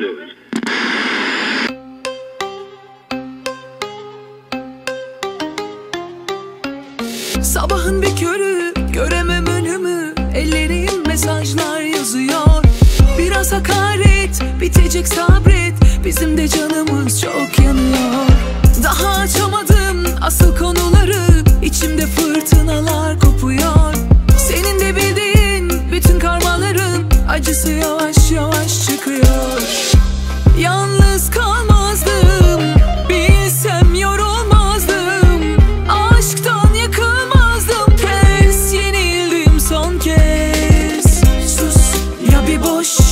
başlıyoruz. Sabahın bir körü göremem önümü Ellerim mesajlar yazıyor. Biraz hakaret bitecek sabret. Bizim de canımız çok yanıyor. Daha açamadım asıl konuları. İçimde fırtınalar kopuyor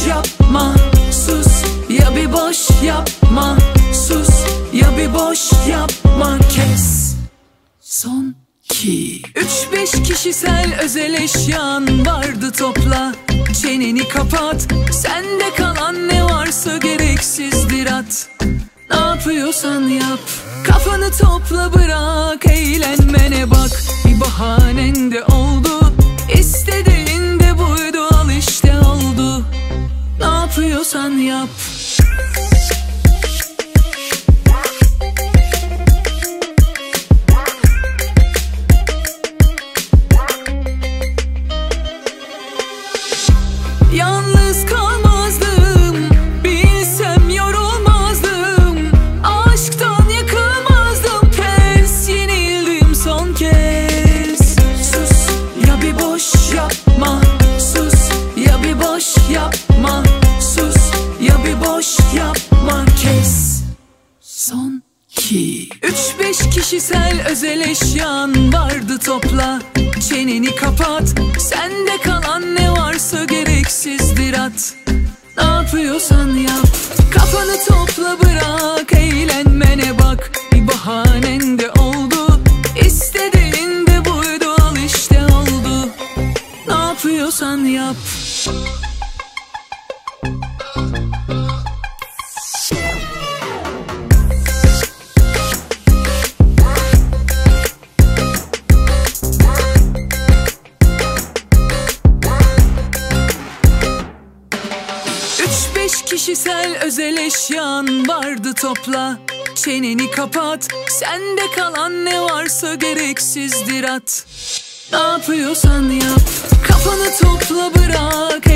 yapma Sus. Ya bir boş yapma Sus. Ya bir boş yapma Kes. Son ki. Üç beş kişisel özel eşyan vardı topla. Çeneni kapat. Sende kalan ne varsa gereksizdir at. Ne yapıyorsan yap. Kafanı topla bırak yap. Yalnız kalmazdım Bilsem yorulmazdım. Aşktan yıkılmazdım Pes son kez. Sus ya bir boş yapma. Sus ya bir boş yapma boş yapma Kes. Son ki Üç beş kişisel özel eşyan vardı topla. Çeneni kapat. Sende kalan ne varsa gereksizdir at. Ne yapıyorsan yap. Kafanı topla bırak. Eğlenmene bak. Bir bahanen de oldu. İstediğin de buydu. Al işte oldu. Ne yapıyorsan yap Kişisel özel eşyan vardı topla. Çeneni kapat Sende kalan ne varsa gereksizdir at. Ne yapıyorsan yap Kafanı topla bırak